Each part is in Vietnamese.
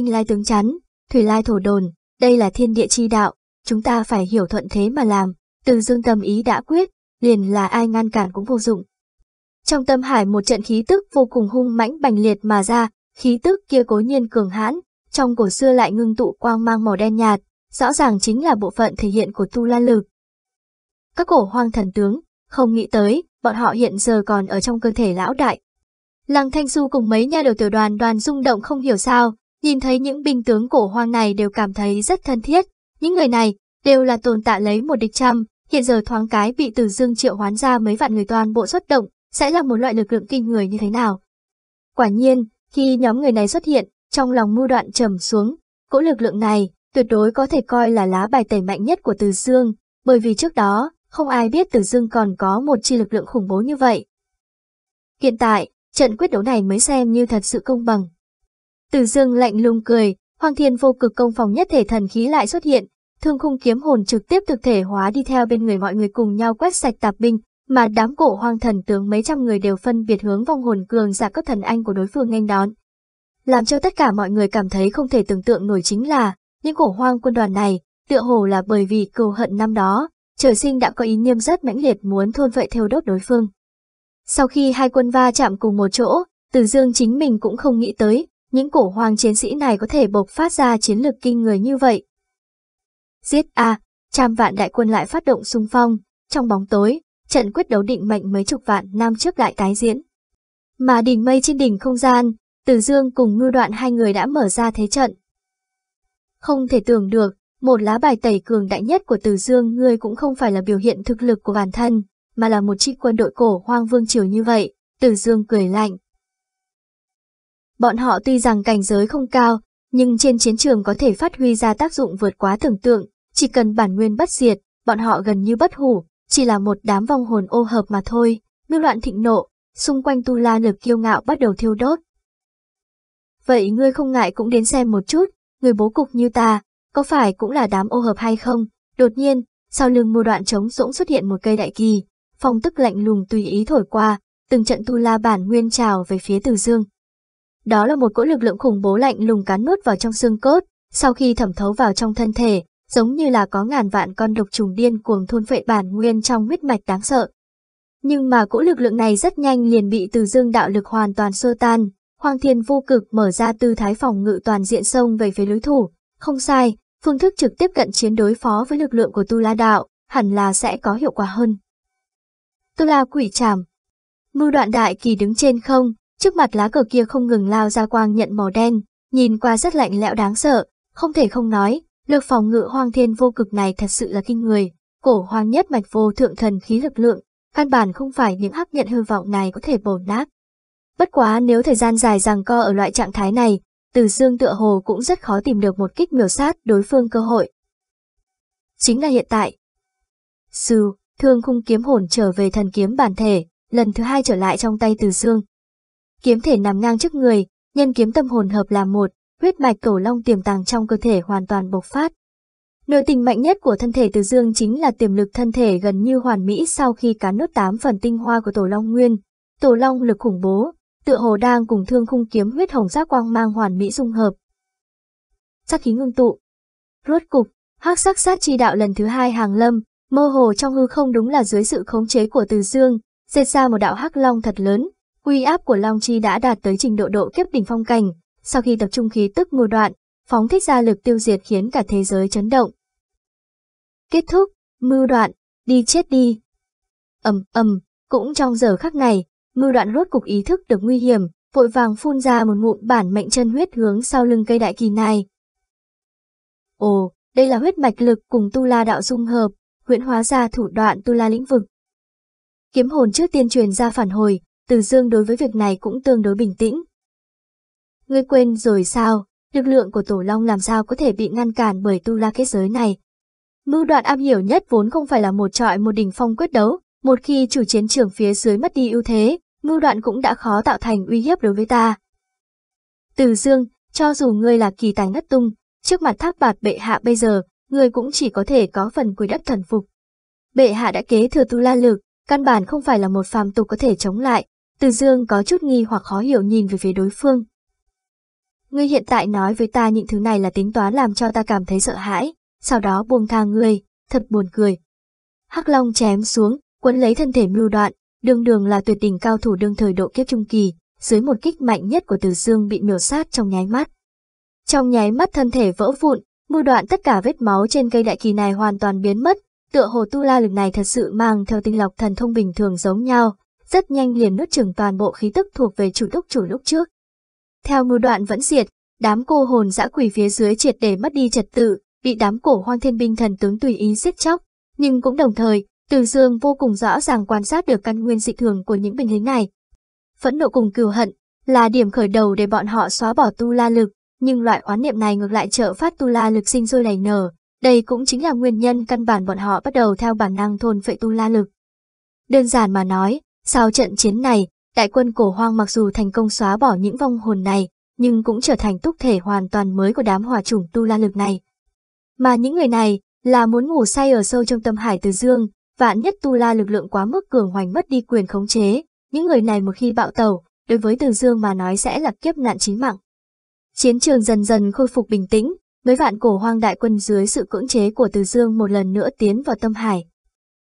binh lai tướng chắn, thủy lai thổ đồn, đây là thiên địa chi đạo, chúng ta phải hiểu thuận thế mà làm, từ dương tâm ý đã quyết, liền là ai ngăn cản cũng vô dụng. Trong tâm hải một trận khí tức vô cùng hung mãnh bành liệt mà ra, khí tức kia cố nhiên cường hãn, trong cổ xưa lại ngưng tụ quang mang màu đen nhạt, rõ ràng chính là bộ phận thể hiện của tu la lực. Các cổ hoang thần tướng, không nghĩ tới, bọn họ hiện giờ còn ở trong cơ thể lão đại. Lăng Thanh Du cùng mấy nhà đầu tiểu đoàn đoàn rung động không hiểu sao, nhìn thấy những binh tướng cổ hoang này đều cảm thấy rất thân thiết. Những người này đều là tồn tại lấy một địch trăm, hiện giờ thoáng cái bị Từ Dương triệu hoán ra mấy vạn người toàn bộ xuất động, sẽ là một loại lực lượng kinh người như thế nào. Quả nhiên, khi nhóm người này xuất hiện, trong lòng mưu đoạn trầm xuống, cỗ lực lượng này tuyệt đối có thể coi là lá bài tẩy mạnh nhất của Từ Dương, bởi vì trước đó, không ai biết Từ Dương còn có một chi lực lượng khủng bố như vậy. Hiện tại, trận quyết đấu này mới xem như thật sự công bằng. Từ Dương lạnh lùng cười, Hoàng Thiên vô cực công phòng nhất thể thần khí lại xuất hiện, thương khung kiếm hồn trực tiếp thực thể hóa đi theo bên người mọi người cùng nhau quét sạch tạp binh, mà đám cổ hoang thần tướng mấy trăm người đều phân biệt hướng vong hồn cường giả cấp thần anh của đối phương nghênh đón. Làm cho tất cả mọi người cảm thấy không thể tưởng tượng nổi chính là, những cổ hoang quân đoàn này, tựa hồ là bởi vì cừu hận năm đó, trời sinh đã có ý niệm rất mãnh liệt muốn thôn vệ theo đốt đối phương. Sau khi hai quân va chạm cùng một chỗ, Từ Dương chính mình cũng không nghĩ tới, những cổ hoàng chiến sĩ này có thể bộc phát ra chiến lược kinh người như vậy. Giết a, trăm vạn đại quân lại phát động xung phong, trong bóng tối, trận quyết đấu định mệnh mấy chục vạn năm trước lại tái diễn. Mà đỉnh mây trên đỉnh không gian, Từ Dương cùng ngư đoạn hai người đã mở ra thế trận. Không thể tưởng được, một lá bài tẩy cường đại nhất của Từ Dương ngươi cũng không phải là biểu hiện thực lực của bản thân, mà là một chi quân đội cổ hoang vương triều như vậy, Từ Dương cười lạnh. Bọn họ tuy rằng cảnh giới không cao, nhưng trên chiến trường có thể phát huy ra tác dụng vượt quá tưởng tượng, chỉ cần bản nguyên bất diệt, bọn họ gần như bất hủ, chỉ là một đám vong hồn ô hợp mà thôi, mưu loạn thịnh nộ, xung quanh tu la lực kiêu ngạo bắt đầu thiêu đốt. Vậy ngươi không ngại cũng đến xem một chút, người bố cục như ta, có phải cũng là đám ô hợp hay không? Đột nhiên, sau lưng mưu đoạn trống rỗng xuất hiện một cây đại kỳ, phong tức lạnh lùng tùy ý thổi qua, từng trận tu la bản nguyên trào về phía Từ Dương. Đó là một cỗ lực lượng khủng bố lạnh lùng cán nuốt vào trong xương cốt, sau khi thẩm thấu vào trong thân thể, giống như là có ngàn vạn con độc trùng điên cuồng thôn phệ bản nguyên trong huyết mạch đáng sợ. Nhưng mà cỗ lực lượng này rất nhanh liền bị từ dương đạo lực hoàn toàn xô tan, Hoàng Thiên vô cực mở ra tư thái phòng ngự toàn diện sông về phía đối thủ, không sai, phương thức trực tiếp cận chiến đối phó với lực lượng của Tu La đạo, hẳn là sẽ có hiệu quả hơn. Tu La quỷ trảm Mưu đoạn đại kỳ đứng trên không, trước mặt lá cờ kia không ngừng lao ra quang nhận màu đen, nhìn qua rất lạnh lẽo đáng sợ, không thể không nói, lực phòng ngự hoang thiên vô cực này thật sự là kinh người, cổ hoang nhất mạch vô thượng thần khí lực lượng, căn bản không phải những hắc nhận hư vọng này có thể bổn nát. Bất quá nếu thời gian dài rằng co ở loại trạng thái này, từ dương tựa hồ cũng rất khó tìm được một kích miểu sát đối phương cơ hội. Chính là hiện tại. Sư, thương khung kiếm hồn trở về thần kiếm bản thể, lần thứ hai trở lại trong tay từ dương. Kiếm thể nằm ngang trước người, nhân kiếm tâm hồn hợp làm một, huyết mạch cầu long tiềm tàng trong cơ thể hoàn toàn bộc phát. Nội tình mạnh nhất của thân thể từ dương chính là tiềm lực thân thể gần như hoàn mỹ sau khi cán nốt tám phần tinh hoa của tổ long nguyên. Tổ long lực khủng bố, tựa hồ đang cùng thương khung kiếm huyết hồng sắc quang mang hoàn mỹ dung hợp. Sắc khí ngưng tụ. Rốt cục, hắc sắc sát chi đạo lần thứ hai hàng lâm, mơ hồ trong hư không đúng là dưới sự khống chế của Từ Dương, dệt ra một đạo hắc long thật lớn. Uy áp của Long Chi đã đạt tới trình độ độ kiếp đỉnh phong cảnh, sau khi tập trung khí tức mùa đoạn, phóng thích ra lực tiêu diệt khiến cả thế giới chấn động. Kết thúc, mưu đoạn, đi chết đi. ầm ầm, cũng trong giờ khắc này, Mưu đoạn rốt cục ý thức được nguy hiểm, vội vàng phun ra một ngụm bản mệnh chân huyết hướng sau lưng cây đại kỳ này. Ồ, đây là huyết mạch lực cùng tu la đạo dung hợp, huyễn hóa ra thủ đoạn tu la lĩnh vực. Kiếm hồn trước tiên truyền ra phản hồi, từ dương đối với việc này cũng tương đối bình tĩnh. Ngươi quên rồi sao, lực lượng của tổ long làm sao có thể bị ngăn cản bởi tu la kết giới này. Mưu đoạn am hiểu nhất vốn không phải là một trọi một đỉnh phong quyết đấu, một khi chủ chiến trường phía dưới mất đi ưu thế, mưu đoạn cũng đã khó tạo thành uy hiếp đối với ta. Từ dương, cho dù ngươi là kỳ tài ngất tung, trước mặt thác bạt bệ hạ bây giờ, ngươi cũng chỉ có thể có phần quỳ đất thần phục. Bệ hạ đã kế thừa tu la lực, căn bản không phải là một phàm tục có thể chống lại, từ dương có chút nghi hoặc khó hiểu nhìn về phía đối phương. Ngươi hiện tại nói với ta những thứ này là tính toán làm cho ta cảm thấy sợ hãi, sau đó buông tha ngươi, thật buồn cười. Hắc Long chém xuống, quấn lấy thân thể mưu đoạn, đường đường là tuyệt đỉnh cao thủ đương thời độ kiếp trung kỳ, dưới một kích mạnh nhất của Từ Dương bị miểu sát trong nháy mắt. Trong nháy mắt thân thể vỡ vụn, mưu đoạn tất cả vết máu trên cây đại kỳ này hoàn toàn biến mất, tựa hồ tu la lực này thật sự mang theo tinh lọc thần thông bình thường giống nhau, rất nhanh liền nuốt chừng toàn bộ khí tức thuộc về chủ túc chủ lúc trước. Theo mưu đoạn vẫn diệt, đám cô hồn dã quỷ phía dưới triệt để mất đi trật tự, bị đám cổ hoang thiên binh thần tướng tùy ý giết chóc, nhưng cũng đồng thời, Từ Dương vô cùng rõ ràng quan sát được căn nguyên dị thường của những binh lính này. Phẫn nộ cùng cừu hận là điểm khởi đầu để bọn họ xóa bỏ tu la lực, nhưng loại oán niệm này ngược lại trợ phát tu la lực sinh sôi nảy nở, đây cũng chính là nguyên nhân căn bản bọn họ bắt đầu theo bản năng thôn phệ tu la lực. Đơn giản mà nói, sau trận chiến này, đại quân cổ hoang mặc dù thành công xóa bỏ những vong hồn này, nhưng cũng trở thành túc thể hoàn toàn mới của đám hỏa chủng tu la lực này. Mà những người này là muốn ngủ say ở sâu trong tâm hải từ dương, vạn nhất tu la lực lượng quá mức cường hoành mất đi quyền khống chế, những người này một khi bạo tẩu, đối với từ dương mà nói sẽ là kiếp nạn chí mạng. Chiến trường dần dần khôi phục bình tĩnh, mấy vạn cổ hoang đại quân dưới sự cưỡng chế của Từ Dương một lần nữa tiến vào tâm hải.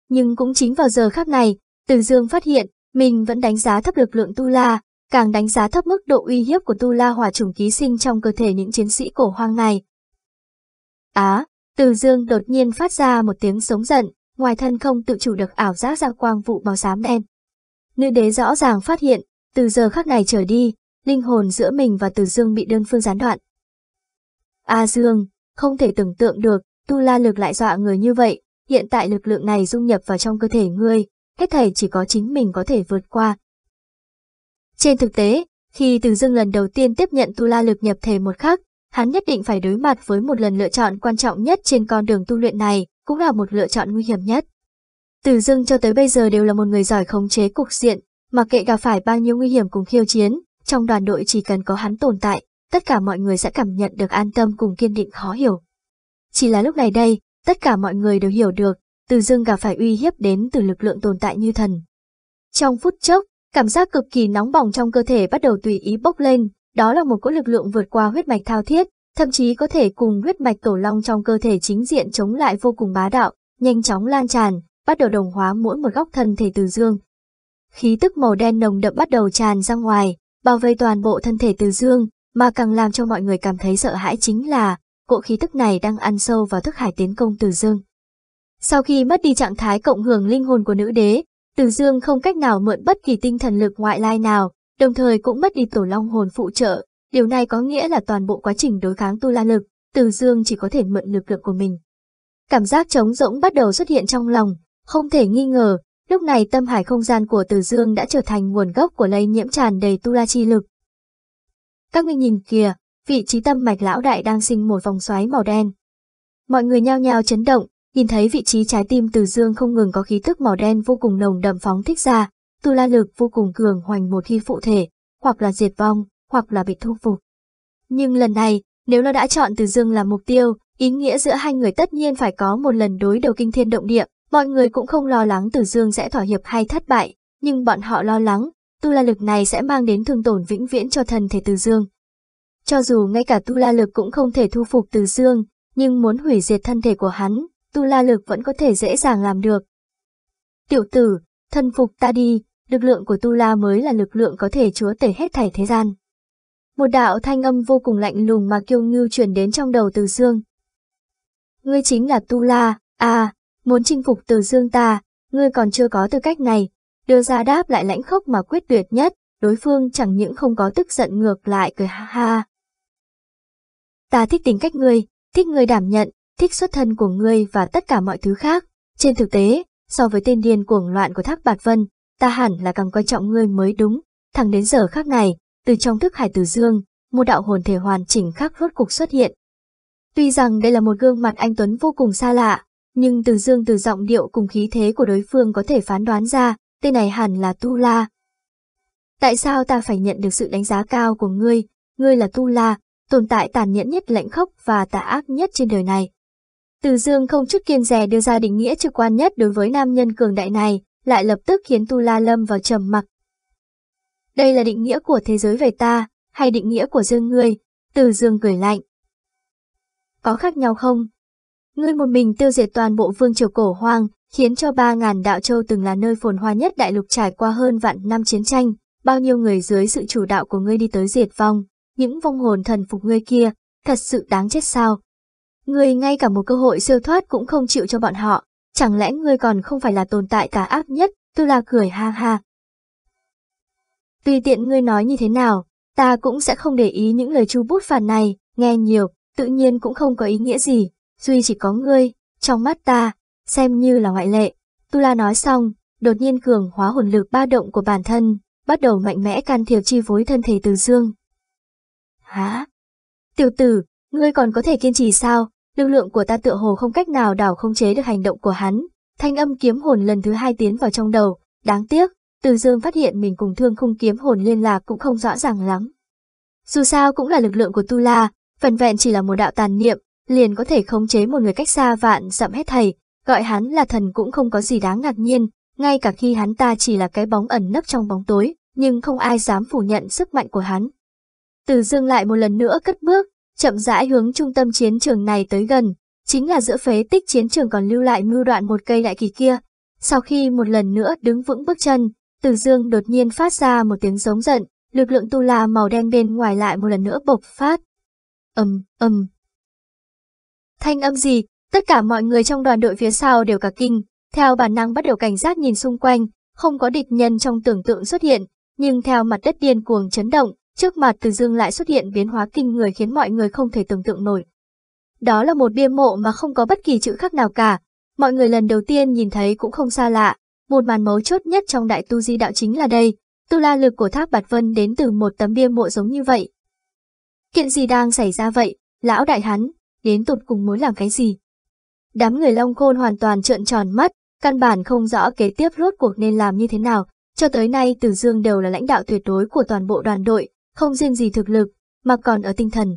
Nhưng cũng chính vào giờ khắc này, từ Dương phát hiện, mình vẫn đánh giá thấp lực lượng Tu La, càng đánh giá thấp mức độ uy hiếp của Tu La hỏa trùng ký sinh trong cơ thể những chiến sĩ cổ hoang này. Á, Từ Dương đột nhiên phát ra một tiếng sống giận, ngoài thân không tự chủ được ảo giác ra quang vụ màu xám đen. Nữ đế rõ ràng phát hiện, từ giờ khắc này trở đi, linh hồn giữa mình và Từ Dương bị đơn phương gián đoạn. A Dương, không thể tưởng tượng được, tu la lực lại dọa người như vậy, hiện tại lực lượng này dung nhập vào trong cơ thể ngươi, hết thảy chỉ có chính mình có thể vượt qua. Trên thực tế, khi Từ Dương lần đầu tiên tiếp nhận tu la lực nhập thể một khắc, hắn nhất định phải đối mặt với một lần lựa chọn quan trọng nhất trên con đường tu luyện này, cũng là một lựa chọn nguy hiểm nhất. Từ Dương cho tới bây giờ đều là một người giỏi khống chế cục diện, mặc kệ gặp phải bao nhiêu nguy hiểm cùng khiêu chiến, trong đoàn đội chỉ cần có hắn tồn tại, tất cả mọi người sẽ cảm nhận được an tâm cùng kiên định khó hiểu. Chỉ là lúc này đây, tất cả mọi người đều hiểu được, từ dương gặp phải uy hiếp đến từ lực lượng tồn tại như thần. Trong phút chốc, cảm giác cực kỳ nóng bỏng trong cơ thể bắt đầu tùy ý bốc lên, đó là một cỗ lực lượng vượt qua huyết mạch thao thiết, thậm chí có thể cùng huyết mạch tổ long trong cơ thể chính diện chống lại vô cùng bá đạo, nhanh chóng lan tràn, bắt đầu đồng hóa mỗi một góc thân thể từ dương. Khí tức màu đen nồng đậm bắt đầu tràn ra ngoài, bao vây toàn bộ thân thể từ dương, mà càng làm cho mọi người cảm thấy sợ hãi chính là, cỗ khí tức này đang ăn sâu vào thức hải tiến công Từ Dương. Sau khi mất đi trạng thái cộng hưởng linh hồn của nữ đế, Từ Dương không cách nào mượn bất kỳ tinh thần lực ngoại lai nào, đồng thời cũng mất đi tổ long hồn phụ trợ. Điều này có nghĩa là toàn bộ quá trình đối kháng tu la lực, Từ Dương chỉ có thể mượn lực lượng của mình. Cảm giác trống rỗng bắt đầu xuất hiện trong lòng, không thể nghi ngờ, lúc này tâm hải không gian của Từ Dương đã trở thành nguồn gốc của lây nhiễm tràn đầy tu la chi lực. Các ngươi nhìn kìa, vị trí tâm mạch lão đại đang sinh một vòng xoáy màu đen. Mọi người nhao nhao chấn động, nhìn thấy vị trí trái tim từ dương không ngừng có khí tức màu đen vô cùng nồng đậm phóng thích ra, tu la lực vô cùng cường hoành một khi phụ thể, hoặc là diệt vong, hoặc là bị thu phục. Nhưng lần này, nếu nó đã chọn từ dương làm mục tiêu, ý nghĩa giữa hai người tất nhiên phải có một lần đối đầu kinh thiên động địa, mọi người cũng không lo lắng từ dương sẽ thỏa hiệp hay thất bại, nhưng bọn họ lo lắng, tu la lực này sẽ mang đến thương tổn vĩnh viễn cho thân thể Từ Dương. Cho dù ngay cả tu la lực cũng không thể thu phục Từ Dương, nhưng muốn hủy diệt thân thể của hắn, tu la lực vẫn có thể dễ dàng làm được. Tiểu tử, thân phục ta đi, lực lượng của tu la mới là lực lượng có thể chúa tể hết thảy thế gian. Một đạo thanh âm vô cùng lạnh lùng mà kiêu ngưu truyền đến trong đầu Từ Dương. Ngươi chính là tu la, à, muốn chinh phục Từ Dương ta, ngươi còn chưa có tư cách này, đưa ra đáp lại lãnh khốc mà quyết tuyệt nhất, đối phương chẳng những không có tức giận ngược lại cười ha ha. Ta thích tính cách ngươi, thích ngươi đảm nhận, thích xuất thân của ngươi và tất cả mọi thứ khác. Trên thực tế, so với tên điên cuồng loạn của Thác Bạt Vân, ta hẳn là càng quan trọng ngươi mới đúng. Thẳng đến giờ khác này, từ trong thức hải tử dương, một đạo hồn thể hoàn chỉnh khác rốt cục xuất hiện. Tuy rằng đây là một gương mặt anh Tuấn vô cùng xa lạ, nhưng từ dương từ giọng điệu cùng khí thế của đối phương có thể phán đoán ra, tên này hẳn là Tu La. Tại sao ta phải nhận được sự đánh giá cao của ngươi, ngươi là Tu La, tồn tại tàn nhẫn nhất lạnh khốc và tà ác nhất trên đời này. Từ dương không chút kiêng dè đưa ra định nghĩa trực quan nhất đối với nam nhân cường đại này, lại lập tức khiến Tu La lâm vào trầm mặc. Đây là định nghĩa của thế giới về ta, hay định nghĩa của dương ngươi, Từ Dương cười lạnh. Có khác nhau không? Ngươi một mình tiêu diệt toàn bộ vương triều cổ hoang, khiến cho ba ngàn đạo châu từng là nơi phồn hoa nhất đại lục trải qua hơn vạn năm chiến tranh, bao nhiêu người dưới sự chủ đạo của ngươi đi tới diệt vong, những vong hồn thần phục ngươi kia, thật sự đáng chết sao? Ngươi ngay cả một cơ hội siêu thoát cũng không chịu cho bọn họ, chẳng lẽ ngươi còn không phải là tồn tại cả ác nhất, tu la cười ha ha. Tùy tiện ngươi nói như thế nào, ta cũng sẽ không để ý những lời chu bút phản này, nghe nhiều, tự nhiên cũng không có ý nghĩa gì, duy chỉ có ngươi, trong mắt ta, xem như là ngoại lệ. Tu La nói xong, đột nhiên cường hóa hồn lực ba động của bản thân, bắt đầu mạnh mẽ can thiệp chi phối thân thể Từ Dương. Hả? Tiểu tử, ngươi còn có thể kiên trì sao? Lực lượng của ta tựa hồ không cách nào đảo không chế được hành động của hắn. Thanh âm kiếm hồn lần thứ hai tiến vào trong đầu, đáng tiếc, Từ Dương phát hiện mình cùng thương khung kiếm hồn liên lạc cũng không rõ ràng lắm. Dù sao cũng là lực lượng của Tu La, phần vẹn chỉ là một đạo tàn niệm, liền có thể khống chế một người cách xa vạn dặm hết thầy, gọi hắn là thần cũng không có gì đáng ngạc nhiên, ngay cả khi hắn ta chỉ là cái bóng ẩn nấp trong bóng tối, nhưng không ai dám phủ nhận sức mạnh của hắn. Từ dương lại một lần nữa cất bước, chậm rãi hướng trung tâm chiến trường này tới gần, chính là giữa phế tích chiến trường còn lưu lại mưu đoạn một cây đại kỳ kia. Sau khi một lần nữa đứng vững bước chân, Từ Dương đột nhiên phát ra một tiếng giống giận, lực lượng tu la màu đen bên ngoài lại một lần nữa bộc phát. Ầm, ầm. Thanh âm gì? Tất cả mọi người trong đoàn đội phía sau đều cả kinh, theo bản năng bắt đầu cảnh giác nhìn xung quanh, không có địch nhân trong tưởng tượng xuất hiện, nhưng theo mặt đất điên cuồng chấn động, trước mặt Từ Dương lại xuất hiện biến hóa kinh người khiến mọi người không thể tưởng tượng nổi. Đó là một bia mộ mà không có bất kỳ chữ khắc nào cả, mọi người lần đầu tiên nhìn thấy cũng không xa lạ, một màn mấu chốt nhất trong đại tu di đạo chính là đây, tu la lực của Thác Bạt Vân đến từ một tấm bia mộ giống như vậy. Kiện gì đang xảy ra vậy, lão đại hắn, đến tụt cùng muốn làm cái gì? Đám người Long Khôn hoàn toàn trợn tròn mắt, căn bản không rõ kế tiếp rốt cuộc nên làm như thế nào, cho tới nay Từ Dương đều là lãnh đạo tuyệt đối của toàn bộ đoàn đội, không riêng gì thực lực, mà còn ở tinh thần.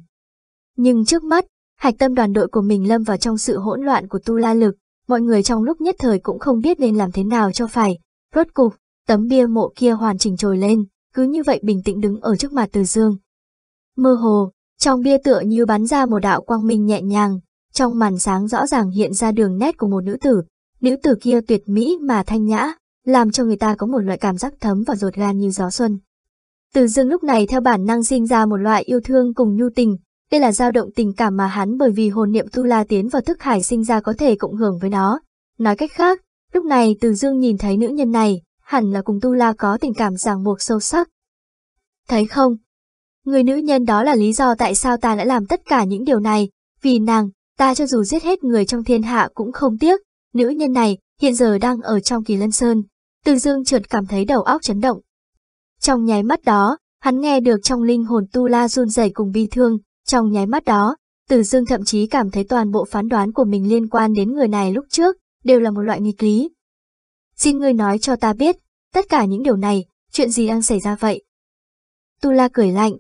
Nhưng trước mắt, hạch tâm đoàn đội của mình lâm vào trong sự hỗn loạn của tu la lực, mọi người trong lúc nhất thời cũng không biết nên làm thế nào cho phải. Rốt cục, tấm bia mộ kia hoàn chỉnh trồi lên, cứ như vậy bình tĩnh đứng ở trước mặt Từ Dương. Mơ hồ, trong bia tựa như bắn ra một đạo quang minh nhẹ nhàng, trong màn sáng rõ ràng hiện ra đường nét của một nữ tử. Nữ tử kia tuyệt mỹ mà thanh nhã, làm cho người ta có một loại cảm giác thấm vào ruột gan như gió xuân. Từ dương lúc này theo bản năng sinh ra một loại yêu thương cùng nhu tình, đây là dao động tình cảm mà hắn bởi vì hồn niệm tu la tiến vào thức hải sinh ra có thể cộng hưởng với nó. Nói cách khác, lúc này từ dương nhìn thấy nữ nhân này, hẳn là cùng tu la có tình cảm ràng buộc sâu sắc. Thấy không? Người nữ nhân đó là lý do tại sao ta đã làm tất cả những điều này, vì nàng, ta cho dù giết hết người trong thiên hạ cũng không tiếc, nữ nhân này hiện giờ đang ở trong kỳ lân sơn. Từ dương trượt cảm thấy đầu óc chấn động. Trong nháy mắt đó, hắn nghe được trong linh hồn tu la run rẩy cùng bi thương, trong nháy mắt đó, từ dương thậm chí cảm thấy toàn bộ phán đoán của mình liên quan đến người này lúc trước, đều là một loại nghịch lý. Xin ngươi nói cho ta biết, tất cả những điều này, chuyện gì đang xảy ra vậy? Tu la cười lạnh.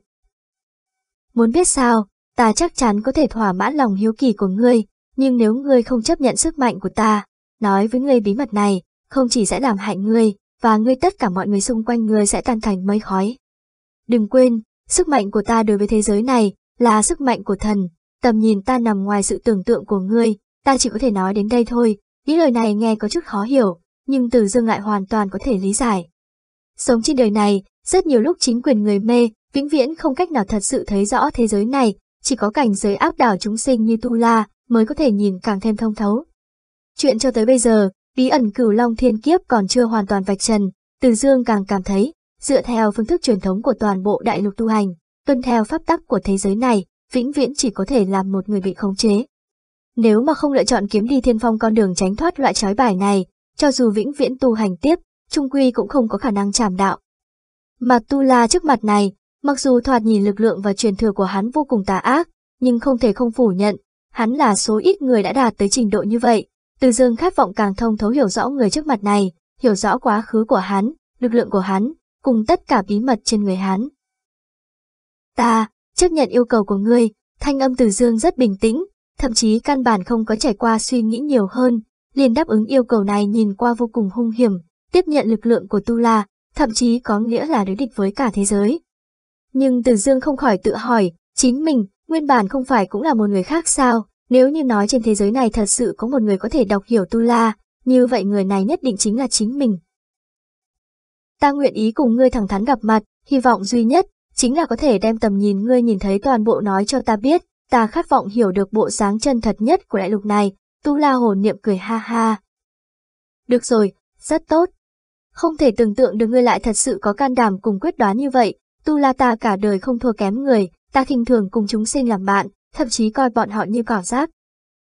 Muốn biết sao, ta chắc chắn có thể thỏa mãn lòng hiếu kỳ của ngươi, nhưng nếu ngươi không chấp nhận sức mạnh của ta, nói với ngươi bí mật này, không chỉ sẽ làm hại ngươi, và ngươi tất cả mọi người xung quanh ngươi sẽ tan thành mây khói. Đừng quên, sức mạnh của ta đối với thế giới này là sức mạnh của thần, tầm nhìn ta nằm ngoài sự tưởng tượng của ngươi, ta chỉ có thể nói đến đây thôi, những lời này nghe có chút khó hiểu, nhưng từ dương lại hoàn toàn có thể lý giải. Sống trên đời này, rất nhiều lúc chính quyền người mê, vĩnh viễn không cách nào thật sự thấy rõ thế giới này, chỉ có cảnh giới áp đảo chúng sinh như Tu La mới có thể nhìn càng thêm thông thấu. Chuyện cho tới bây giờ, bí ẩn cửu long thiên kiếp còn chưa hoàn toàn vạch trần, Từ Dương càng cảm thấy, dựa theo phương thức truyền thống của toàn bộ đại lục tu hành, tuân theo pháp tắc của thế giới này, vĩnh viễn chỉ có thể làm một người bị khống chế. Nếu mà không lựa chọn kiếm đi thiên phong con đường tránh thoát loại trói bài này, cho dù vĩnh viễn tu hành tiếp, trung quy cũng không có khả năng trảm đạo. Mà Tu La trước mặt này, mặc dù thoạt nhìn lực lượng và truyền thừa của hắn vô cùng tà ác, nhưng không thể không phủ nhận, hắn là số ít người đã đạt tới trình độ như vậy. Từ dương khát vọng càng thông thấu hiểu rõ người trước mặt này, hiểu rõ quá khứ của hắn, lực lượng của hắn, cùng tất cả bí mật trên người hắn. Ta, chấp nhận yêu cầu của ngươi, thanh âm từ dương rất bình tĩnh, thậm chí căn bản không có trải qua suy nghĩ nhiều hơn, liền đáp ứng yêu cầu này nhìn qua vô cùng hung hiểm, tiếp nhận lực lượng của Tu La, thậm chí có nghĩa là đối địch với cả thế giới. Nhưng Từ Dương không khỏi tự hỏi, Chính mình, nguyên bản không phải cũng là một người khác sao? Nếu như nói trên thế giới này thật sự có một người có thể đọc hiểu Tu La, như vậy người này nhất định chính là chính mình. Ta nguyện ý cùng ngươi thẳng thắn gặp mặt, hy vọng duy nhất, chính là có thể đem tầm nhìn ngươi nhìn thấy toàn bộ nói cho ta biết, ta khát vọng hiểu được bộ dáng chân thật nhất của đại lục này, Tu La hồn niệm cười ha ha. Được rồi, rất tốt. Không thể tưởng tượng được ngươi lại thật sự có can đảm cùng quyết đoán như vậy, Tu La ta cả đời không thua kém người, ta khinh thường cùng chúng sinh làm bạn, thậm chí coi bọn họ như cỏ rác.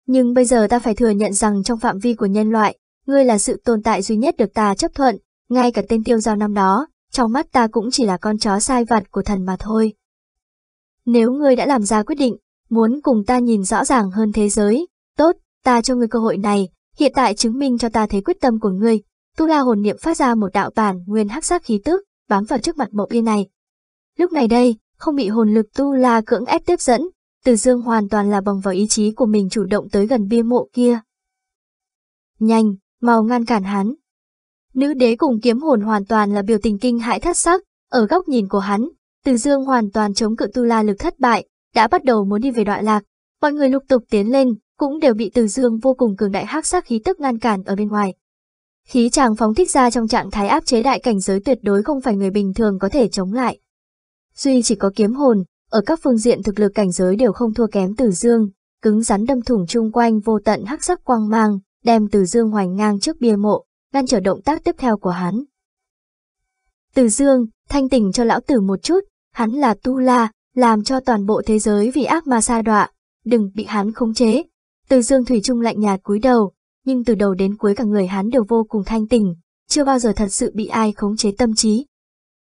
Nhưng bây giờ ta phải thừa nhận rằng trong phạm vi của nhân loại, ngươi là sự tồn tại duy nhất được ta chấp thuận, ngay cả tên tiêu giao năm đó, trong mắt ta cũng chỉ là con chó sai vặt của thần mà thôi. Nếu ngươi đã làm ra quyết định, muốn cùng ta nhìn rõ ràng hơn thế giới, tốt, ta cho ngươi cơ hội này, hiện tại chứng minh cho ta thấy quyết tâm của ngươi. Tu La hồn niệm phát ra một đạo bản nguyên hắc sắc khí tức, bám vào trước mặt mộ bia này. Lúc này đây, không bị hồn lực Tu La cưỡng ép tiếp dẫn, từ Dương hoàn toàn là bằng vào ý chí của mình chủ động tới gần bia mộ kia. Nhanh, mau ngăn cản hắn. Nữ đế cùng kiếm hồn hoàn toàn là biểu tình kinh hãi thất sắc, ở góc nhìn của hắn, Từ Dương hoàn toàn chống cự Tu La lực thất bại, đã bắt đầu muốn đi về đoạn lạc. Mọi người lục tục tiến lên, cũng đều bị Từ Dương vô cùng cường đại hắc sắc khí tức ngăn cản ở bên ngoài. Khí chàng phóng thích ra trong trạng thái áp chế đại cảnh giới tuyệt đối không phải người bình thường có thể chống lại. Duy chỉ có kiếm hồn, ở các phương diện thực lực cảnh giới đều không thua kém Từ Dương, cứng rắn đâm thủng chung quanh vô tận hắc sắc quang mang, đem Từ Dương hoành ngang trước bia mộ, ngăn trở động tác tiếp theo của hắn. Từ Dương, thanh tỉnh cho lão tử một chút, hắn là Tu La, làm cho toàn bộ thế giới vì ác ma sa đọa, đừng bị hắn khống chế. Từ Dương Thủy Trung lạnh nhạt cúi đầu, nhưng từ đầu đến cuối cả người hắn đều vô cùng thanh tỉnh, chưa bao giờ thật sự bị ai khống chế tâm trí.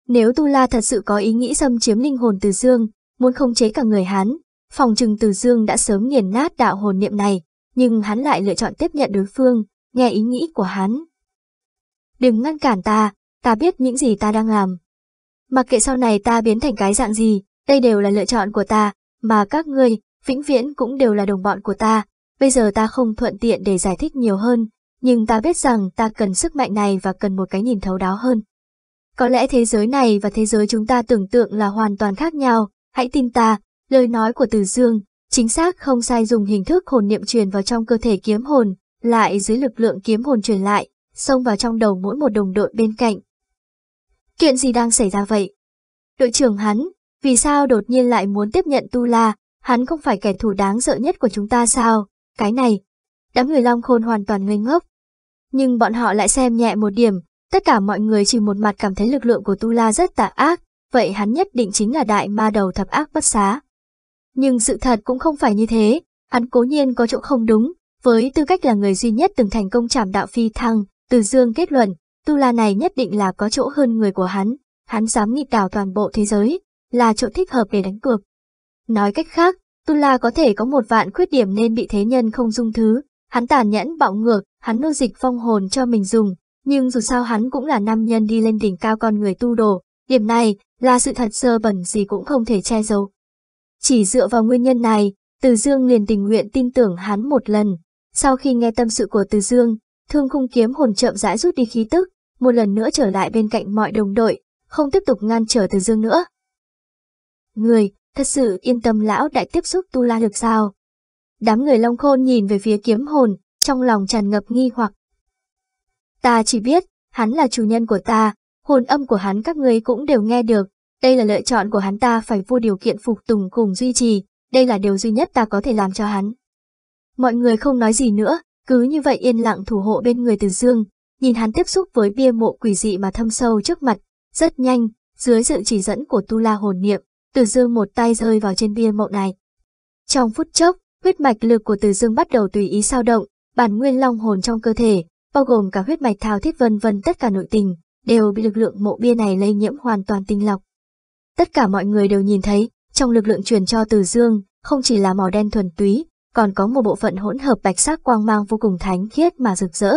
Nếu Tu La thật sự có ý nghĩ xâm chiếm linh hồn Từ Dương, muốn khống chế cả người hắn, phòng trừng Từ Dương đã sớm nghiền nát đạo hồn niệm này, nhưng hắn lại lựa chọn tiếp nhận đối phương, nghe ý nghĩ của hắn. Đừng ngăn cản ta, ta biết những gì ta đang làm. Mặc kệ sau này ta biến thành cái dạng gì, đây đều là lựa chọn của ta, mà các ngươi, vĩnh viễn cũng đều là đồng bọn của ta. Bây giờ ta không thuận tiện để giải thích nhiều hơn, nhưng ta biết rằng ta cần sức mạnh này và cần một cái nhìn thấu đáo hơn. Có lẽ thế giới này và thế giới chúng ta tưởng tượng là hoàn toàn khác nhau, hãy tin ta, lời nói của Từ Dương, chính xác không sai dùng hình thức hồn niệm truyền vào trong cơ thể kiếm hồn, lại dưới lực lượng kiếm hồn truyền lại, xông vào trong đầu mỗi một đồng đội bên cạnh. Chuyện gì đang xảy ra vậy? Đội trưởng hắn, vì sao đột nhiên lại muốn tiếp nhận Tu La, hắn không phải kẻ thù đáng sợ nhất của chúng ta sao? Cái này, đám người Long Khôn hoàn toàn ngây ngốc. Nhưng bọn họ lại xem nhẹ một điểm, tất cả mọi người chỉ một mặt cảm thấy lực lượng của Tu La rất tà ác, vậy hắn nhất định chính là đại ma đầu thập ác bất xá. Nhưng sự thật cũng không phải như thế, hắn cố nhiên có chỗ không đúng, với tư cách là người duy nhất từng thành công chảm đạo phi thăng, từ dương kết luận, Tu La này nhất định là có chỗ hơn người của hắn, hắn dám nghịch đảo toàn bộ thế giới, là chỗ thích hợp để đánh cược. Nói cách khác, Tu La có thể có một vạn khuyết điểm nên bị thế nhân không dung thứ, hắn tàn nhẫn bạo ngược, hắn nô dịch phong hồn cho mình dùng, nhưng dù sao hắn cũng là nam nhân đi lên đỉnh cao con người tu đồ, điểm này là sự thật sơ bẩn gì cũng không thể che giấu. Chỉ dựa vào nguyên nhân này, Từ Dương liền tình nguyện tin tưởng hắn một lần. Sau khi nghe tâm sự của Từ Dương, thương khung kiếm hồn chậm rãi rút đi khí tức, một lần nữa trở lại bên cạnh mọi đồng đội, không tiếp tục ngăn trở Từ Dương nữa. Người, thật sự yên tâm lão đại tiếp xúc tu la lực sao? Đám người Long Khôn nhìn về phía kiếm hồn, trong lòng tràn ngập nghi hoặc. Ta chỉ biết, hắn là chủ nhân của ta, hồn âm của hắn các ngươi cũng đều nghe được, đây là lựa chọn của hắn ta phải vô điều kiện phục tùng cùng duy trì, đây là điều duy nhất ta có thể làm cho hắn. Mọi người không nói gì nữa, cứ như vậy yên lặng thủ hộ bên người Từ Dương, nhìn hắn tiếp xúc với bia mộ quỷ dị mà thâm sâu trước mặt, rất nhanh, dưới sự chỉ dẫn của Tu La hồn niệm, Từ Dương một tay rơi vào trên bia mộ này. Trong phút chốc, huyết mạch lực của Từ Dương bắt đầu tùy ý sao động, bản nguyên long hồn trong cơ thể, bao gồm cả huyết mạch thao thiết vân vân tất cả nội tình, đều bị lực lượng mộ bia này lây nhiễm hoàn toàn tinh lọc. Tất cả mọi người đều nhìn thấy, trong lực lượng truyền cho Từ Dương, không chỉ là màu đen thuần túy, còn có một bộ phận hỗn hợp bạch sắc quang mang vô cùng thánh khiết mà rực rỡ.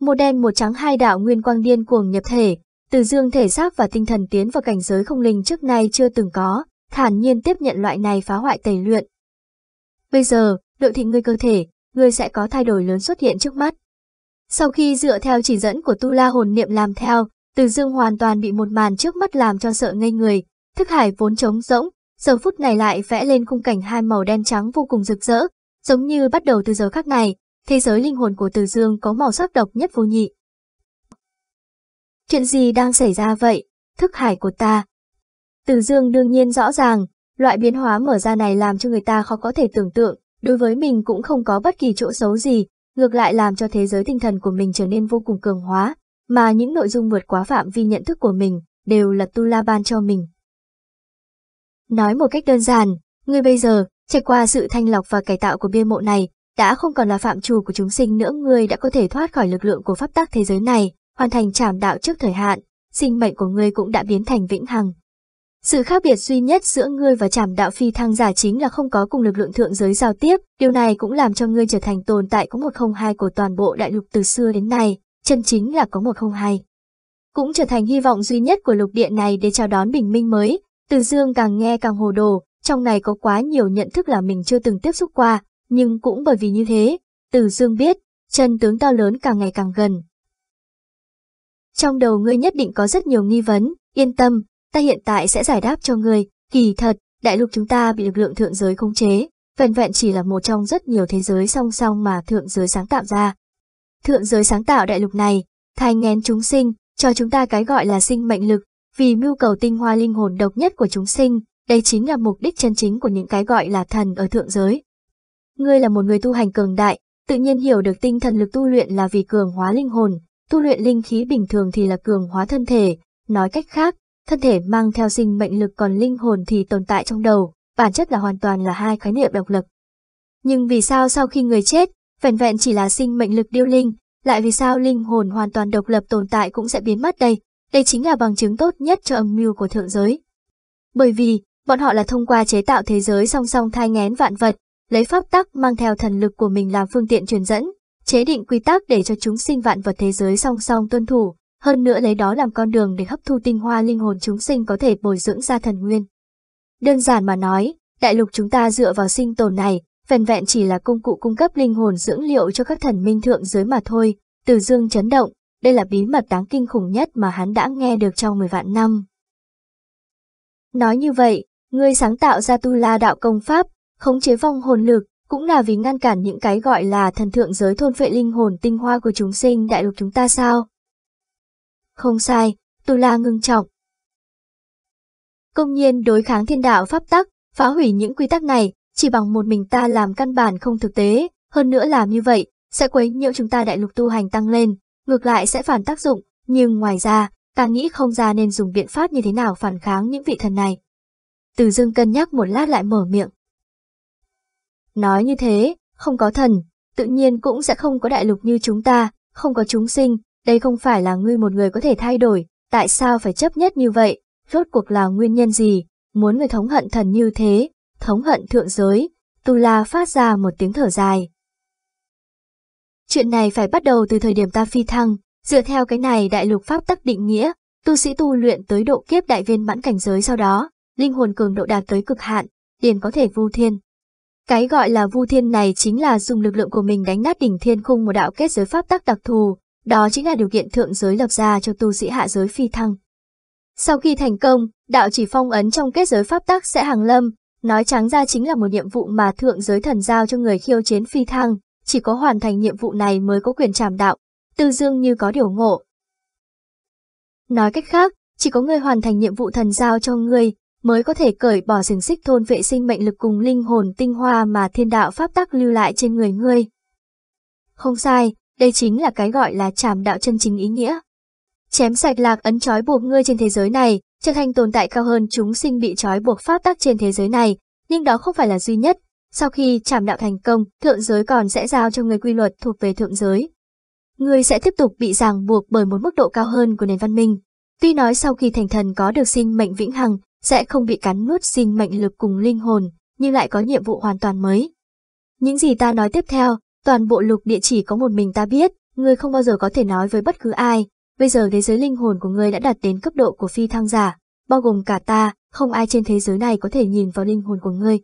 Một đen một trắng hai đạo nguyên quang điên cuồng nhập thể, từ dương thể xác và tinh thần tiến vào cảnh giới không linh trước nay chưa từng có, thản nhiên tiếp nhận loại này phá hoại tẩy luyện. Bây giờ, đội thị ngươi cơ thể, ngươi sẽ có thay đổi lớn xuất hiện trước mắt. Sau khi dựa theo chỉ dẫn của Tu La hồn niệm làm theo, Từ Dương hoàn toàn bị một màn trước mắt làm cho sợ ngây người, thức hải vốn trống rỗng, giờ phút này lại vẽ lên khung cảnh hai màu đen trắng vô cùng rực rỡ, giống như bắt đầu từ giờ khác này, thế giới linh hồn của Từ Dương có màu sắc độc nhất vô nhị. Chuyện gì đang xảy ra vậy? Thức hải của ta. Từ Dương đương nhiên rõ ràng, loại biến hóa mở ra này làm cho người ta khó có thể tưởng tượng, đối với mình cũng không có bất kỳ chỗ xấu gì, ngược lại làm cho thế giới tinh thần của mình trở nên vô cùng cường hóa, mà những nội dung vượt quá phạm vi nhận thức của mình đều là Tu La ban cho mình. Nói một cách đơn giản, ngươi bây giờ, trải qua sự thanh lọc và cải tạo của bia mộ này, đã không còn là phạm trù của chúng sinh nữa ngươi đã có thể thoát khỏi lực lượng của pháp tắc thế giới này, hoàn thành trảm đạo trước thời hạn, sinh mệnh của ngươi cũng đã biến thành vĩnh hằng. Sự khác biệt duy nhất giữa ngươi và trảm đạo phi thăng giả chính là không có cùng lực lượng thượng giới giao tiếp, điều này cũng làm cho ngươi trở thành tồn tại có một không hai của toàn bộ đại lục từ xưa đến nay, chân chính là có một không hai. Cũng trở thành hy vọng duy nhất của lục địa này để chào đón bình minh mới, từ dương càng nghe càng hồ đồ, trong này có quá nhiều nhận thức là mình chưa từng tiếp xúc qua, nhưng cũng bởi vì như thế, từ dương biết, chân tướng to lớn càng ngày càng gần. Trong đầu ngươi nhất định có rất nhiều nghi vấn, yên tâm, ta hiện tại sẽ giải đáp cho người kỳ thật, đại lục chúng ta bị lực lượng thượng giới khống chế, vẹn vẹn chỉ là một trong rất nhiều thế giới song song mà thượng giới sáng tạo ra. Thượng giới sáng tạo đại lục này, thay ngén chúng sinh, cho chúng ta cái gọi là sinh mệnh lực, vì mưu cầu tinh hoa linh hồn độc nhất của chúng sinh, đây chính là mục đích chân chính của những cái gọi là thần ở thượng giới. Ngươi là một người tu hành cường đại, tự nhiên hiểu được tinh thần lực tu luyện là vì cường hóa linh hồn, tu luyện linh khí bình thường thì là cường hóa thân thể, nói cách khác, thân thể mang theo sinh mệnh lực còn linh hồn thì tồn tại trong đầu, bản chất là hoàn toàn là hai khái niệm độc lập. Nhưng vì sao sau khi người chết, vẹn vẹn chỉ là sinh mệnh lực điêu linh, lại vì sao linh hồn hoàn toàn độc lập tồn tại cũng sẽ biến mất đây? Đây chính là bằng chứng tốt nhất cho âm mưu của thượng giới. Bởi vì, bọn họ là thông qua chế tạo thế giới song song thai ngén vạn vật, lấy pháp tắc mang theo thần lực của mình làm phương tiện truyền dẫn, chế định quy tắc để cho chúng sinh vạn vật thế giới song song tuân thủ, hơn nữa lấy đó làm con đường để hấp thu tinh hoa linh hồn chúng sinh có thể bồi dưỡng ra thần nguyên. Đơn giản mà nói, đại lục chúng ta dựa vào sinh tồn này, vẹn vẹn chỉ là công cụ cung cấp linh hồn dưỡng liệu cho các thần minh thượng giới mà thôi, từ dương chấn động, đây là bí mật đáng kinh khủng nhất mà hắn đã nghe được trong 10 vạn năm. Nói như vậy, ngươi sáng tạo ra tu la đạo công pháp, khống chế vong hồn lực, cũng là vì ngăn cản những cái gọi là thần thượng giới thôn phệ linh hồn tinh hoa của chúng sinh đại lục chúng ta sao? Không sai, tu la ngưng trọng. Công nhiên đối kháng thiên đạo pháp tắc, phá hủy những quy tắc này, chỉ bằng một mình ta làm căn bản không thực tế, hơn nữa làm như vậy, sẽ quấy nhiễu chúng ta đại lục tu hành tăng lên, ngược lại sẽ phản tác dụng, nhưng ngoài ra, ta nghĩ không ra nên dùng biện pháp như thế nào phản kháng những vị thần này. Từ dương cân nhắc một lát lại mở miệng. Nói như thế, không có thần, tự nhiên cũng sẽ không có đại lục như chúng ta, không có chúng sinh, đây không phải là ngươi một người có thể thay đổi, tại sao phải chấp nhất như vậy, rốt cuộc là nguyên nhân gì, muốn người thống hận thần như thế, thống hận thượng giới, Tu La phát ra một tiếng thở dài. Chuyện này phải bắt đầu từ thời điểm ta phi thăng, dựa theo cái này đại lục pháp tắc định nghĩa, tu sĩ tu luyện tới độ kiếp đại viên mãn cảnh giới sau đó, linh hồn cường độ đạt tới cực hạn, liền có thể vu thiên. Cái gọi là vu thiên này chính là dùng lực lượng của mình đánh nát đỉnh thiên khung một đạo kết giới pháp tắc đặc thù, đó chính là điều kiện thượng giới lập ra cho tu sĩ hạ giới phi thăng. Sau khi thành công, đạo chỉ phong ấn trong kết giới pháp tắc sẽ hàng lâm, nói trắng ra chính là một nhiệm vụ mà thượng giới thần giao cho người khiêu chiến phi thăng, chỉ có hoàn thành nhiệm vụ này mới có quyền trảm đạo, tư dương như có điều ngộ. Nói cách khác, chỉ có người hoàn thành nhiệm vụ thần giao cho người mới có thể cởi bỏ xiềng xích thôn vệ sinh mệnh lực cùng linh hồn tinh hoa mà thiên đạo pháp tắc lưu lại trên người ngươi. Không sai, đây chính là cái gọi là trảm đạo chân chính ý nghĩa. Chém sạch lạc ấn trói buộc ngươi trên thế giới này, trở thành tồn tại cao hơn chúng sinh bị trói buộc pháp tắc trên thế giới này, nhưng đó không phải là duy nhất. Sau khi trảm đạo thành công, thượng giới còn sẽ giao cho người quy luật thuộc về thượng giới. Ngươi sẽ tiếp tục bị ràng buộc bởi một mức độ cao hơn của nền văn minh. Tuy nói sau khi thành thần có được sinh mệnh vĩnh hằng, sẽ không bị cắn nuốt sinh mệnh lực cùng linh hồn, nhưng lại có nhiệm vụ hoàn toàn mới. Những gì ta nói tiếp theo, toàn bộ lục địa chỉ có một mình ta biết, ngươi không bao giờ có thể nói với bất cứ ai. Bây giờ thế giới linh hồn của ngươi đã đạt đến cấp độ của phi thăng giả, bao gồm cả ta, không ai trên thế giới này có thể nhìn vào linh hồn của ngươi.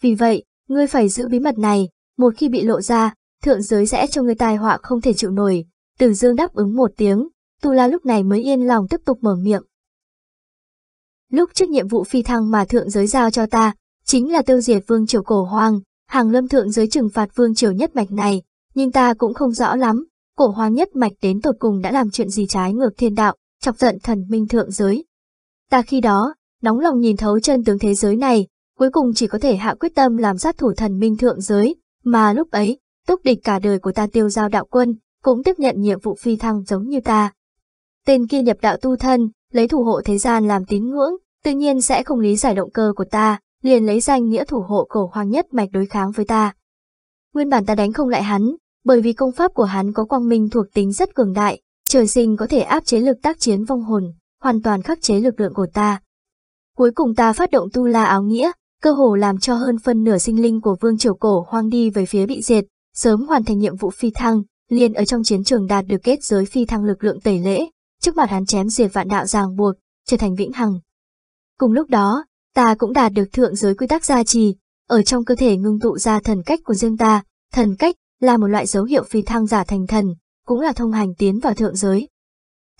Vì vậy, ngươi phải giữ bí mật này, một khi bị lộ ra, thượng giới sẽ cho ngươi tai họa không thể chịu nổi. Từ dương đáp ứng một tiếng, Tu La lúc này mới yên lòng tiếp tục mở miệng. Lúc trước nhiệm vụ phi thăng mà thượng giới giao cho ta, chính là tiêu diệt vương triều cổ hoàng, hàng lâm thượng giới trừng phạt vương triều nhất mạch này, nhưng ta cũng không rõ lắm, cổ hoa nhất mạch đến tột cùng đã làm chuyện gì trái ngược thiên đạo, chọc giận thần minh thượng giới. Ta khi đó, nóng lòng nhìn thấu chân tướng thế giới này, cuối cùng chỉ có thể hạ quyết tâm làm sát thủ thần minh thượng giới, mà lúc ấy, túc địch cả đời của ta tiêu giao đạo quân, cũng tiếp nhận nhiệm vụ phi thăng giống như ta. Tên kia nhập đạo tu thân, lấy thủ hộ thế gian làm tín ngưỡng, tự nhiên sẽ không lý giải động cơ của ta, liền lấy danh nghĩa thủ hộ cổ hoàng nhất mạch đối kháng với ta. Nguyên bản ta đánh không lại hắn, bởi vì công pháp của hắn có quang minh thuộc tính rất cường đại, trời sinh có thể áp chế lực tác chiến vong hồn, hoàn toàn khắc chế lực lượng của ta. Cuối cùng ta phát động tu la áo nghĩa, cơ hồ làm cho hơn phân nửa sinh linh của vương triều cổ hoang đi về phía bị diệt, sớm hoàn thành nhiệm vụ phi thăng, liền ở trong chiến trường đạt được kết giới phi thăng lực lượng tẩy lễ, trước mặt hắn chém diệt vạn đạo ràng buộc, trở thành vĩnh hằng. Cùng lúc đó, ta cũng đạt được thượng giới quy tắc gia trì, ở trong cơ thể ngưng tụ ra thần cách của riêng ta, thần cách là một loại dấu hiệu phi thăng giả thành thần, cũng là thông hành tiến vào thượng giới.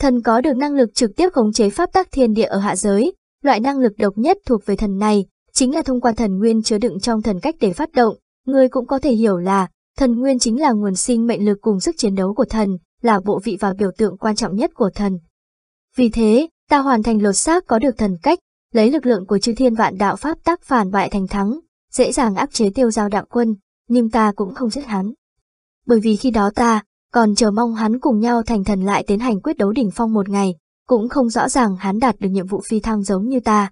Thần có được năng lực trực tiếp khống chế pháp tắc thiên địa ở hạ giới, loại năng lực độc nhất thuộc về thần này, chính là thông qua thần nguyên chứa đựng trong thần cách để phát động, người cũng có thể hiểu là, thần nguyên chính là nguồn sinh mệnh lực cùng sức chiến đấu của thần, là bộ vị và biểu tượng quan trọng nhất của thần. Vì thế, ta hoàn thành lột xác có được thần cách, lấy lực lượng của chư thiên vạn đạo pháp tác phản bại thành thắng, dễ dàng áp chế tiêu giao đạo quân, nhưng ta cũng không giết hắn. Bởi vì khi đó ta, còn chờ mong hắn cùng nhau thành thần lại tiến hành quyết đấu đỉnh phong một ngày, cũng không rõ ràng hắn đạt được nhiệm vụ phi thăng giống như ta.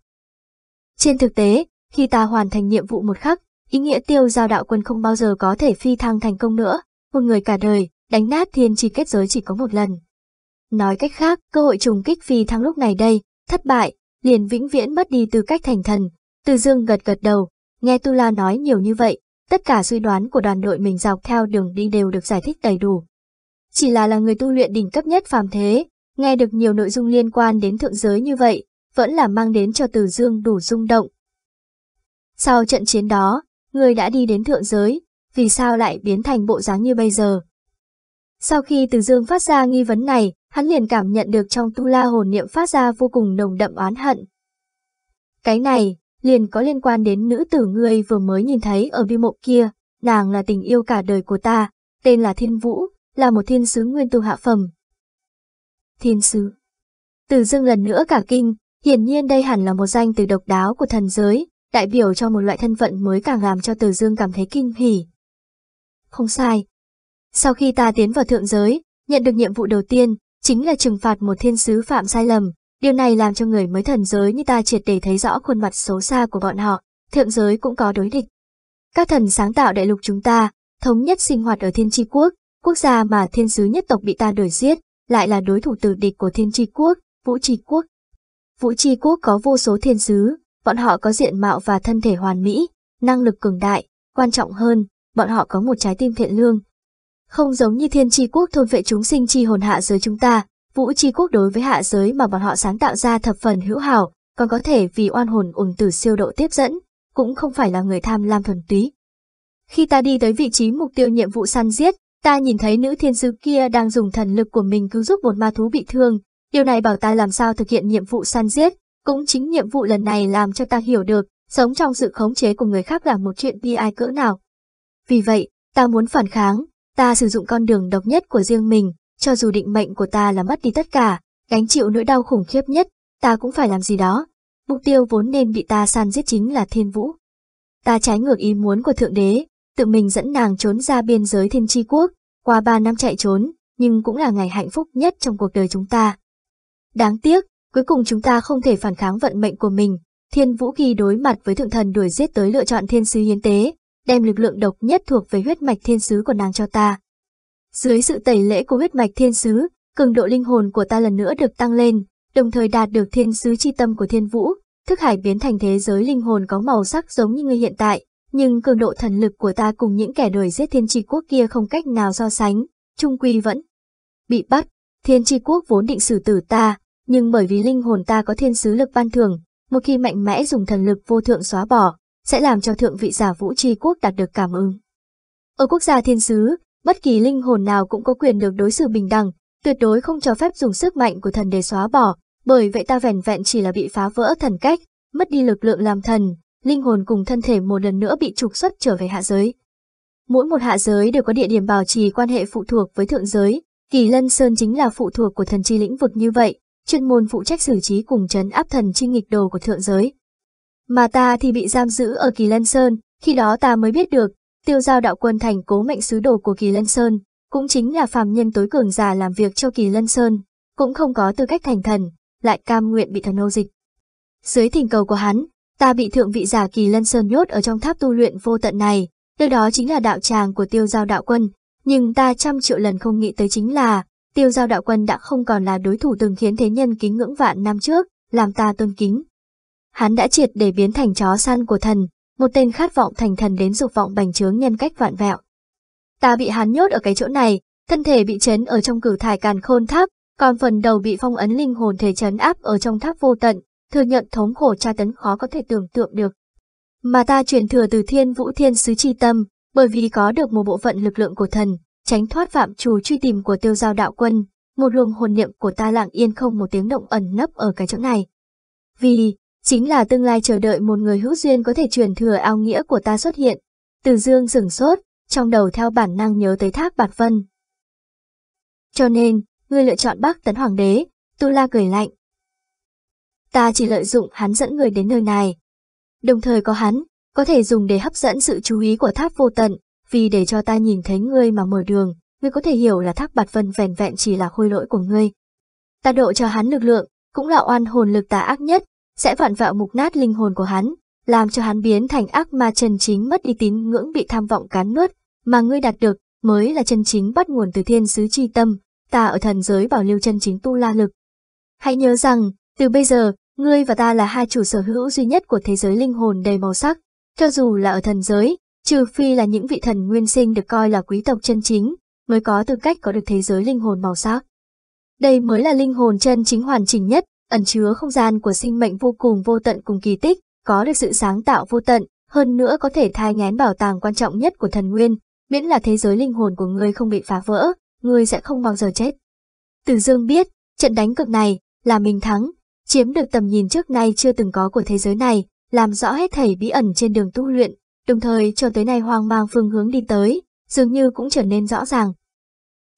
Trên thực tế, khi ta hoàn thành nhiệm vụ một khắc, ý nghĩa tiêu giao đạo quân không bao giờ có thể phi thăng thành công nữa, một người cả đời, đánh nát thiên chi kết giới chỉ có một lần. Nói cách khác, cơ hội trùng kích phi thăng lúc này đây, thất bại, liền vĩnh viễn mất đi tư cách thành thần. Từ dương gật gật đầu, nghe Tu La nói nhiều như vậy, tất cả suy đoán của đoàn đội mình dọc theo đường đi đều được giải thích đầy đủ. Chỉ là là người tu luyện đỉnh cấp nhất phàm thế, nghe được nhiều nội dung liên quan đến thượng giới như vậy, vẫn là mang đến cho Từ Dương đủ rung động. Sau trận chiến đó, người đã đi đến thượng giới, vì sao lại biến thành bộ dáng như bây giờ? Sau khi Từ Dương phát ra nghi vấn này, hắn liền cảm nhận được trong tu la hồn niệm phát ra vô cùng nồng đậm oán hận. Cái này, liền có liên quan đến nữ tử ngươi vừa mới nhìn thấy ở bi mộ kia, nàng là tình yêu cả đời của ta, tên là Thiên Vũ, là một thiên sứ nguyên tu hạ phẩm. Thiên sứ Từ dương lần nữa cả kinh, hiển nhiên đây hẳn là một danh từ độc đáo của thần giới, đại biểu cho một loại thân phận mới càng làm cho Từ Dương cảm thấy kinh hỉ. Không sai. Sau khi ta tiến vào thượng giới, nhận được nhiệm vụ đầu tiên, chính là trừng phạt một thiên sứ phạm sai lầm, Điều này làm cho người mới thần giới như ta triệt để thấy rõ khuôn mặt xấu xa của bọn họ, thượng giới cũng có đối địch. Các thần sáng tạo đại lục chúng ta, thống nhất sinh hoạt ở thiên tri quốc, quốc gia mà thiên sứ nhất tộc bị ta đuổi giết, lại là đối thủ tử địch của thiên tri quốc, vũ tri quốc. Vũ tri quốc có vô số thiên sứ, bọn họ có diện mạo và thân thể hoàn mỹ, năng lực cường đại, quan trọng hơn, bọn họ có một trái tim thiện lương. Không giống như thiên tri quốc thôn vệ chúng sinh chi hồn hạ giới chúng ta, Vũ tri quốc đối với hạ giới mà bọn họ sáng tạo ra thập phần hữu hảo, còn có thể vì oan hồn ủng tử siêu độ tiếp dẫn, cũng không phải là người tham lam thuần túy. Khi ta đi tới vị trí mục tiêu nhiệm vụ săn giết, ta nhìn thấy nữ thiên sứ kia đang dùng thần lực của mình cứu giúp một ma thú bị thương. Điều này bảo ta làm sao thực hiện nhiệm vụ săn giết, cũng chính nhiệm vụ lần này làm cho ta hiểu được, sống trong sự khống chế của người khác là một chuyện bi ai cỡ nào. Vì vậy, ta muốn phản kháng, ta sử dụng con đường độc nhất của riêng mình, cho dù định mệnh của ta là mất đi tất cả, gánh chịu nỗi đau khủng khiếp nhất, ta cũng phải làm gì đó. Mục tiêu vốn nên bị ta san giết chính là thiên vũ. Ta trái ngược ý muốn của thượng đế, tự mình dẫn nàng trốn ra biên giới thiên tri quốc, qua ba năm chạy trốn, nhưng cũng là ngày hạnh phúc nhất trong cuộc đời chúng ta. Đáng tiếc, cuối cùng chúng ta không thể phản kháng vận mệnh của mình. Thiên Vũ khi đối mặt với thượng thần đuổi giết tới lựa chọn thiên sứ hiến tế, đem lực lượng độc nhất thuộc về huyết mạch thiên sứ của nàng cho ta. Dưới sự tẩy lễ của huyết mạch thiên sứ, cường độ linh hồn của ta lần nữa được tăng lên, đồng thời đạt được thiên sứ chi tâm của thiên vũ, thức hải biến thành thế giới linh hồn có màu sắc giống như người hiện tại, nhưng cường độ thần lực của ta cùng những kẻ đuổi giết thiên tri quốc kia không cách nào so sánh, trung quy vẫn bị bắt. Thiên tri quốc vốn định xử tử ta, nhưng bởi vì linh hồn ta có thiên sứ lực ban thường, một khi mạnh mẽ dùng thần lực vô thượng xóa bỏ, sẽ làm cho thượng vị giả vũ tri quốc đạt được cảm ứng. Ở quốc gia thiên sứ, bất kỳ linh hồn nào cũng có quyền được đối xử bình đẳng, tuyệt đối không cho phép dùng sức mạnh của thần để xóa bỏ, bởi vậy ta vẻn vẹn chỉ là bị phá vỡ thần cách, mất đi lực lượng làm thần, linh hồn cùng thân thể một lần nữa bị trục xuất trở về hạ giới. Mỗi một hạ giới đều có địa điểm bảo trì quan hệ phụ thuộc với thượng giới, Kỳ Lân Sơn chính là phụ thuộc của thần chi lĩnh vực như vậy, chuyên môn phụ trách xử trí cùng chấn áp thần chi nghịch đồ của thượng giới. Mà ta thì bị giam giữ ở Kỳ Lân Sơn, khi đó ta mới biết được, tiêu giao đạo quân thành cố mệnh sứ đồ của Kỳ Lân Sơn, cũng chính là phàm nhân tối cường giả làm việc cho Kỳ Lân Sơn, cũng không có tư cách thành thần, lại cam nguyện bị thần ô dịch. Dưới thỉnh cầu của hắn, ta bị thượng vị giả Kỳ Lân Sơn nhốt ở trong tháp tu luyện vô tận này, nơi đó chính là đạo tràng của tiêu giao đạo quân, nhưng ta trăm triệu lần không nghĩ tới chính là, tiêu giao đạo quân đã không còn là đối thủ từng khiến thế nhân kính ngưỡng vạn năm trước, làm ta tôn kính. Hắn đã triệt để biến thành chó săn của thần, một tên khát vọng thành thần đến dục vọng bành trướng nhân cách vạn vẹo. Ta bị hắn nhốt ở cái chỗ này, thân thể bị chấn ở trong cử thải càn khôn tháp, còn phần đầu bị phong ấn linh hồn thể chấn áp ở trong tháp vô tận, thừa nhận thống khổ tra tấn khó có thể tưởng tượng được. Mà ta truyền thừa từ thiên vũ thiên sứ chi tâm, bởi vì có được một bộ phận lực lượng của thần, tránh thoát phạm trù truy tìm của tiêu giao đạo quân, một luồng hồn niệm của ta lặng yên không một tiếng động ẩn nấp ở cái chỗ này. Vì, chính là tương lai chờ đợi một người hữu duyên có thể truyền thừa ao nghĩa của ta xuất hiện. Từ dương sửng sốt, trong đầu theo bản năng nhớ tới thác bạt vân. Cho nên, ngươi lựa chọn Bắc Tấn Hoàng đế, Tu La cười lạnh. Ta chỉ lợi dụng hắn dẫn người đến nơi này. Đồng thời có hắn, có thể dùng để hấp dẫn sự chú ý của tháp vô tận, vì để cho ta nhìn thấy ngươi mà mở đường, ngươi có thể hiểu là thác bạt vân vẻn vẹn chỉ là khôi lỗi của ngươi. Ta độ cho hắn lực lượng, cũng là oan hồn lực tà ác nhất, sẽ vặn vẹo mục nát linh hồn của hắn, làm cho hắn biến thành ác ma chân chính mất đi tín ngưỡng bị tham vọng cán nuốt, mà ngươi đạt được mới là chân chính bắt nguồn từ thiên sứ chi tâm, ta ở thần giới bảo lưu chân chính tu la lực. Hãy nhớ rằng, từ bây giờ, ngươi và ta là hai chủ sở hữu duy nhất của thế giới linh hồn đầy màu sắc, cho dù là ở thần giới, trừ phi là những vị thần nguyên sinh được coi là quý tộc chân chính, mới có tư cách có được thế giới linh hồn màu sắc. Đây mới là linh hồn chân chính hoàn chỉnh nhất, ẩn chứa không gian của sinh mệnh vô cùng vô tận cùng kỳ tích, có được sự sáng tạo vô tận, hơn nữa có thể thai ngén bảo tàng quan trọng nhất của thần nguyên, miễn là thế giới linh hồn của ngươi không bị phá vỡ, ngươi sẽ không bao giờ chết. Từ Dương biết, trận đánh cực này là mình thắng, chiếm được tầm nhìn trước nay chưa từng có của thế giới này, làm rõ hết thảy bí ẩn trên đường tu luyện, đồng thời cho tới nay hoang mang phương hướng đi tới, dường như cũng trở nên rõ ràng.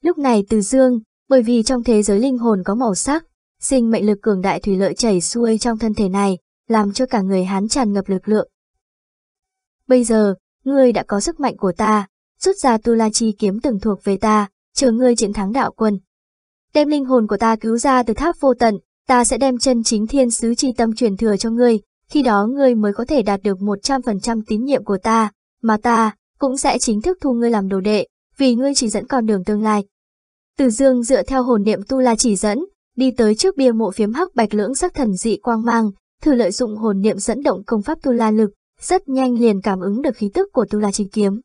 Lúc này Từ Dương, bởi vì trong thế giới linh hồn có màu sắc, sinh mệnh lực cường đại thủy lợi chảy xuôi trong thân thể này, làm cho cả người hắn tràn ngập lực lượng. Bây giờ, ngươi đã có sức mạnh của ta, rút ra Tu La Chi kiếm từng thuộc về ta, chờ ngươi chiến thắng đạo quân. Đem linh hồn của ta cứu ra từ tháp vô tận, ta sẽ đem chân chính thiên sứ chi tâm truyền thừa cho ngươi, khi đó ngươi mới có thể đạt được 100% tín nhiệm của ta, mà ta cũng sẽ chính thức thu ngươi làm đồ đệ, vì ngươi chỉ dẫn con đường tương lai. Từ dương dựa theo hồn niệm tu la chỉ dẫn, đi tới trước bia mộ phiếm hắc bạch lưỡng sắc thần dị quang mang, thử lợi dụng hồn niệm dẫn động công pháp tu la lực, rất nhanh liền cảm ứng được khí tức của tu la chi kiếm.